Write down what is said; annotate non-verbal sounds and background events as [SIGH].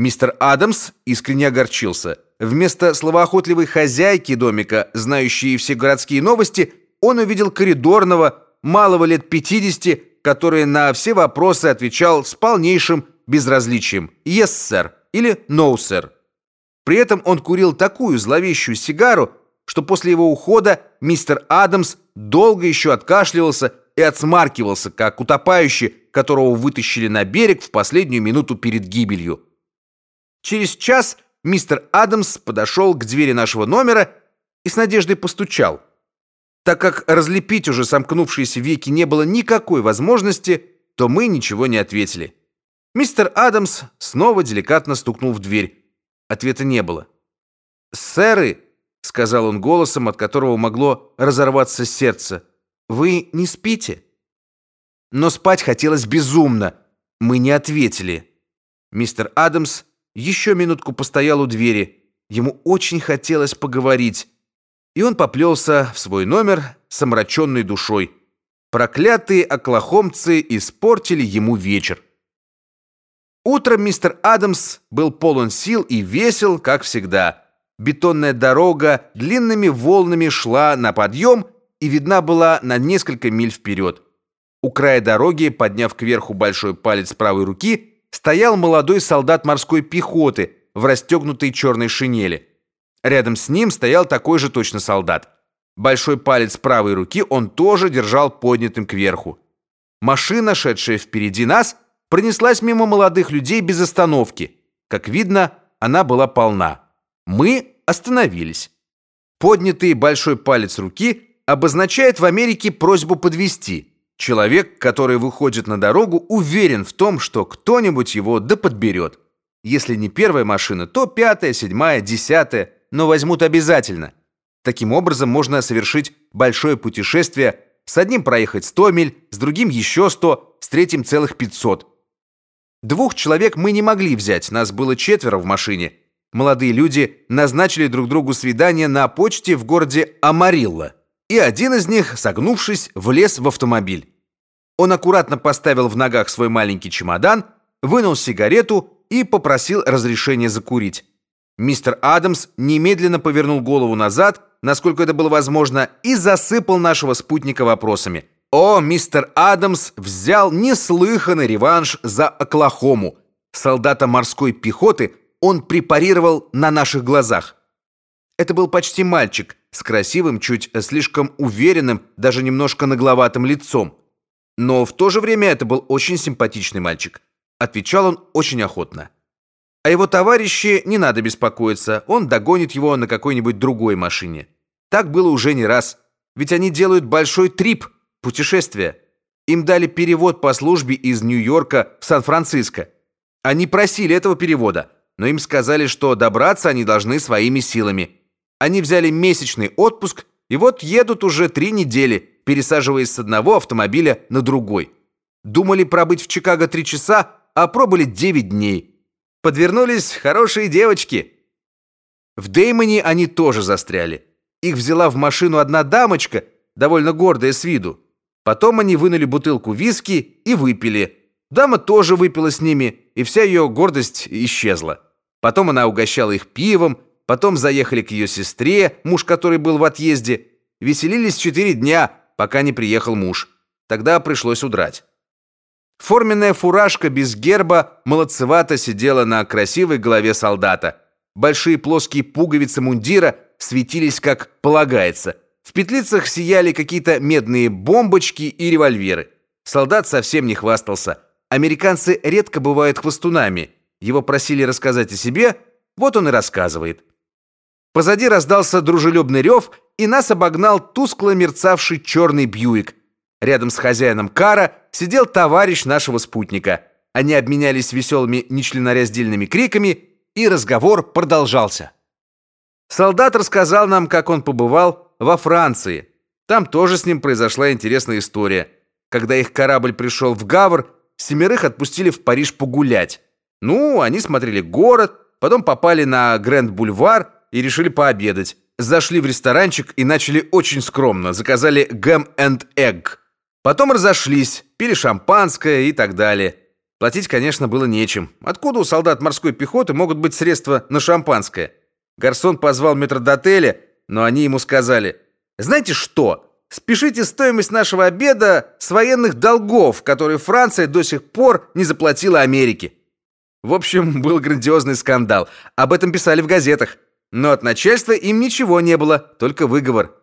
Мистер Адамс искренне огорчился. Вместо словоохотливой хозяйки домика, знающей все городские новости, он увидел коридорного, малого лет 50, который на все вопросы отвечал с полнейшим безразличием «Yes, sir» или «No, sir». При этом он курил такую зловещую сигару, что после его ухода мистер Адамс долго еще откашливался и отсмаркивался, как утопающий, которого вытащили на берег в последнюю минуту перед гибелью. Через час мистер Адамс подошел к двери нашего номера и с надеждой постучал. Так как разлепить уже сомкнувшиеся веки не было никакой возможности, то мы ничего не ответили. Мистер Адамс снова деликатно стукнул в дверь. Ответа не было. "Сэры", сказал он голосом, от которого могло разорваться сердце. "Вы не спите?" Но спать хотелось безумно. Мы не ответили. Мистер Адамс еще минутку постоял у двери. Ему очень хотелось поговорить, и он поплелся в свой номер с омраченной душой. Проклятые оклахомцы испортили ему вечер. Утром мистер Адамс был полон сил и весел, как всегда. Бетонная дорога длинными волнами шла на подъем и видна была на несколько миль вперед. У края дороги, подняв кверху большой палец правой руки, стоял молодой солдат морской пехоты в расстегнутой черной шинели. Рядом с ним стоял такой же точно солдат. Большой палец правой руки он тоже держал поднятым кверху. Машина, шедшая впереди нас, пронеслась мимо молодых людей без остановки. Как видно, она была полна. Мы остановились. Поднятый большой палец руки обозначает в Америке просьбу подвести. Человек, который выходит на дорогу, уверен в том, что кто-нибудь его да подберет. Если не первая машина, то пятая, седьмая, десятая, но возьмут обязательно. Таким образом можно совершить большое путешествие, с одним проехать 100 миль, с другим еще 100, с третьим целых 500. Двух человек мы не могли взять, нас было четверо в машине. Молодые люди назначили друг другу свидание на почте в городе Амарилла и один из них, согнувшись, влез в автомобиль. Он аккуратно поставил в ногах свой маленький чемодан, вынул сигарету и попросил разрешения закурить. Мистер Адамс немедленно повернул голову назад, насколько это было возможно, и засыпал нашего спутника вопросами. О, мистер Адамс взял неслыханный реванш за Оклахому. Солдата морской пехоты он препарировал на наших глазах. Это был почти мальчик, с красивым, чуть слишком уверенным, даже немножко нагловатым лицом. Но в то же время это был очень симпатичный мальчик. Отвечал он очень охотно. А его товарищи не надо беспокоиться, он догонит его на какой-нибудь другой машине. Так было уже не раз, ведь они делают большой трип, путешествие. Им дали перевод по службе из Нью-Йорка в Сан-Франциско. Они просили этого перевода, но им сказали, что добраться они должны своими силами. Они взяли месячный отпуск и вот едут уже три недели, пересаживаясь с одного автомобиля на другой. Думали пробыть в Чикаго три часа, а пробыли девять дней. Подвернулись хорошие девочки. В Деймоне они тоже застряли. Их взяла в машину одна дамочка, довольно гордая с виду. Потом они вынули бутылку виски и выпили. Дама тоже выпила с ними, и вся ее гордость исчезла. Потом она угощала их пивом, Потом заехали к ее сестре, муж которой был в отъезде. Веселились четыре дня, пока не приехал муж. Тогда пришлось удрать. Форменная фуражка без герба молодцевато сидела на красивой голове солдата. Большие плоские пуговицы мундира светились как полагается. В петлицах сияли какие-то медные бомбочки и револьверы. Солдат совсем не хвастался. Американцы редко бывают хвастунами. Его просили рассказать о себе, вот он и рассказывает. Позади раздался дружелюбный рев, и нас обогнал тускло мерцавший черный Бьюик. Рядом с хозяином кара сидел товарищ нашего спутника. Они обменялись веселыми нечленораздельными криками, и разговор продолжался. Солдат рассказал нам, как он побывал во Франции. Там тоже с ним произошла интересная история. Когда их корабль пришел в Гавр, семерых отпустили в Париж погулять. Ну, они смотрели город, потом попали на Гранд-бульвар и решили пообедать. Зашли в ресторанчик и начали очень скромно. Заказали гэм энд эгг. Потом разошлись, пили шампанское и так далее. Платить, конечно, было нечем. Откуда у солдат морской пехоты могут быть средства на шампанское? Гарсон позвал метрдотеля, но они ему сказали: "Знаете что? Спешите стоимость нашего обеда с военных долгов, которые Франция до сих пор не заплатила Америке". В общем, [LAUGHS] был грандиозный скандал. Об этом писали в газетах. Но от начальства им ничего не было, только выговор.